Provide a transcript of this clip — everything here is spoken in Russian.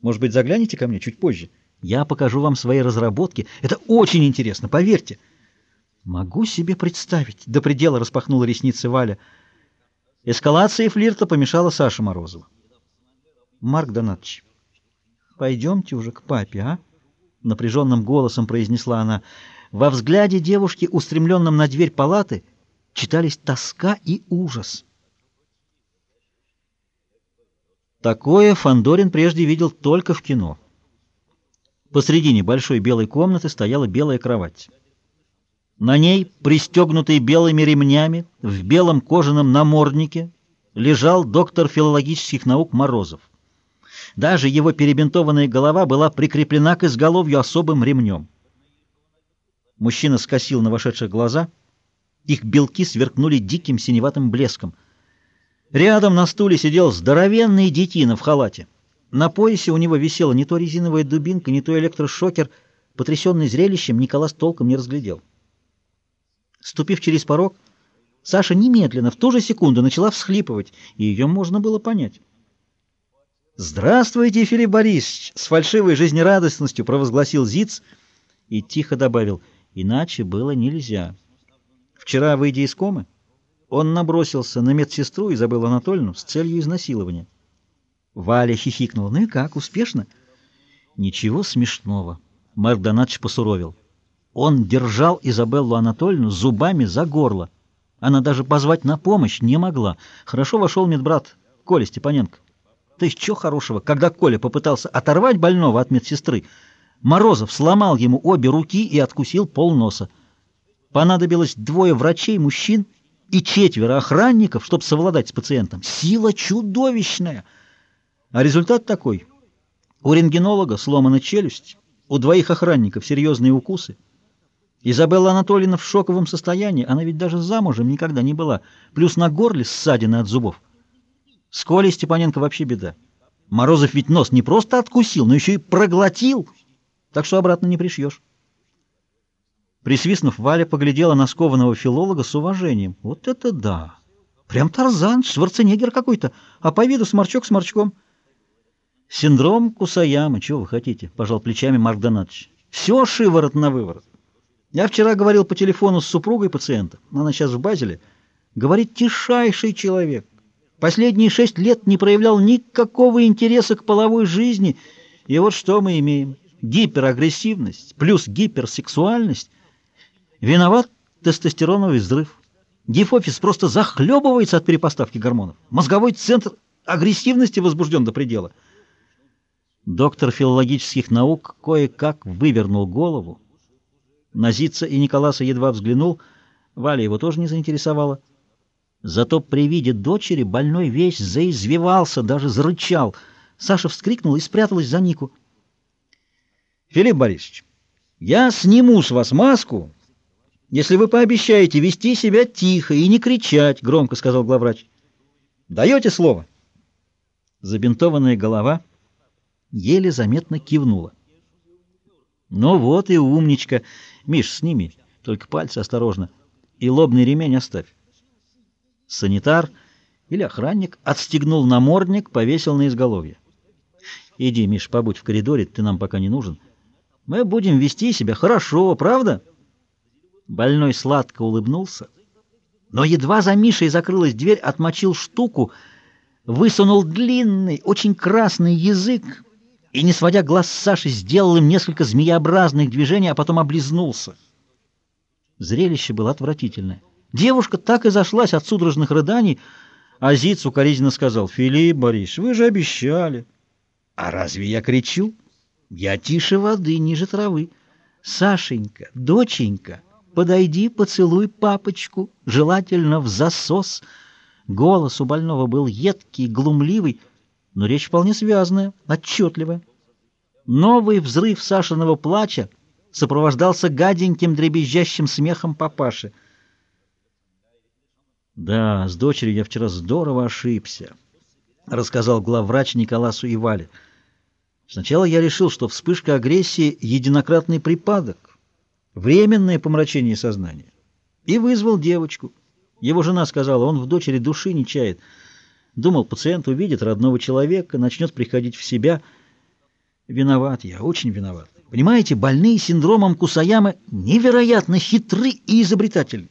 Может быть, загляните ко мне чуть позже? Я покажу вам свои разработки. Это очень интересно, поверьте. Могу себе представить. До предела распахнула ресницы Валя. Эскалации флирта помешала Саша Морозова. Марк Донатович, пойдемте уже к папе, а? Напряженным голосом произнесла она. Во взгляде девушки, устремленном на дверь палаты, читались тоска и ужас. Такое Фандорин прежде видел только в кино. Посредине большой белой комнаты стояла белая кровать. На ней, пристегнутый белыми ремнями, в белом кожаном наморднике, лежал доктор филологических наук Морозов. Даже его перебинтованная голова была прикреплена к изголовью особым ремнем. Мужчина скосил на вошедших глаза, их белки сверкнули диким синеватым блеском — Рядом на стуле сидел здоровенный детина в халате. На поясе у него висела не то резиновая дубинка, не то электрошокер. Потрясенный зрелищем, Николас толком не разглядел. Ступив через порог, Саша немедленно, в ту же секунду, начала всхлипывать, и ее можно было понять. «Здравствуйте, Филипп Борисович!» — с фальшивой жизнерадостностью провозгласил Зиц и тихо добавил, «иначе было нельзя. Вчера, выйдя из комы, он набросился на медсестру Изабеллу Анатольевну с целью изнасилования. Валя хихикнула. «Ну и как, успешно?» «Ничего смешного», — мэр Донатович посуровил. Он держал Изабеллу Анатольевну зубами за горло. Она даже позвать на помощь не могла. Хорошо вошел медбрат Коля Степаненко. То есть что хорошего, когда Коля попытался оторвать больного от медсестры, Морозов сломал ему обе руки и откусил полноса. Понадобилось двое врачей, мужчин, и четверо охранников, чтобы совладать с пациентом. Сила чудовищная. А результат такой. У рентгенолога сломана челюсть, у двоих охранников серьезные укусы. Изабелла Анатольевна в шоковом состоянии, она ведь даже замужем никогда не была, плюс на горле ссадины от зубов. С Колей Степаненко вообще беда. Морозов ведь нос не просто откусил, но еще и проглотил, так что обратно не пришьешь. Присвистнув, Валя поглядела на скованного филолога с уважением. Вот это да! Прям Тарзан, Шварценеггер какой-то, а по виду сморчок сморчком. Синдром Кусаямы, чего вы хотите? Пожал плечами Марк Донатович. Все шиворот на выворот. Я вчера говорил по телефону с супругой пациента, она сейчас в Базеле. Говорит, тишайший человек. Последние шесть лет не проявлял никакого интереса к половой жизни. И вот что мы имеем. Гиперагрессивность плюс гиперсексуальность Виноват тестостероновый взрыв. Гифофиз просто захлебывается от перепоставки гормонов. Мозговой центр агрессивности возбужден до предела. Доктор филологических наук кое-как вывернул голову. Назица и Николаса едва взглянул. Валя его тоже не заинтересовала. Зато при виде дочери больной весь заизвивался, даже зарычал. Саша вскрикнул и спряталась за Нику. «Филипп Борисович, я сниму с вас маску если вы пообещаете вести себя тихо и не кричать, — громко сказал главврач. — Даете слово? Забинтованная голова еле заметно кивнула. — Ну вот и умничка. Миш, сними, только пальцы осторожно, и лобный ремень оставь. Санитар или охранник отстегнул намордник, повесил на изголовье. — Иди, Миш, побудь в коридоре, ты нам пока не нужен. Мы будем вести себя хорошо, правда? — Больной сладко улыбнулся, но едва за Мишей закрылась дверь, отмочил штуку, высунул длинный, очень красный язык и, не сводя глаз Саши, сделал им несколько змееобразных движений, а потом облизнулся. Зрелище было отвратительное. Девушка так и зашлась от судорожных рыданий, а Зиц укоризненно сказал, «Филипп Борисович, вы же обещали». «А разве я кричу?» «Я тише воды, ниже травы». «Сашенька, доченька». Подойди, поцелуй папочку, желательно в засос. Голос у больного был едкий, глумливый, но речь вполне связанная, отчетливая. Новый взрыв Сашиного плача сопровождался гаденьким дребезжащим смехом папаши. «Да, с дочерью я вчера здорово ошибся», — рассказал главврач Николасу Ивале. «Сначала я решил, что вспышка агрессии — единократный припадок, временное помрачение сознания, и вызвал девочку. Его жена сказала, он в дочери души не чает. Думал, пациент увидит родного человека, начнет приходить в себя. Виноват я, очень виноват. Понимаете, больные синдромом Кусаямы невероятно хитры и изобретательны.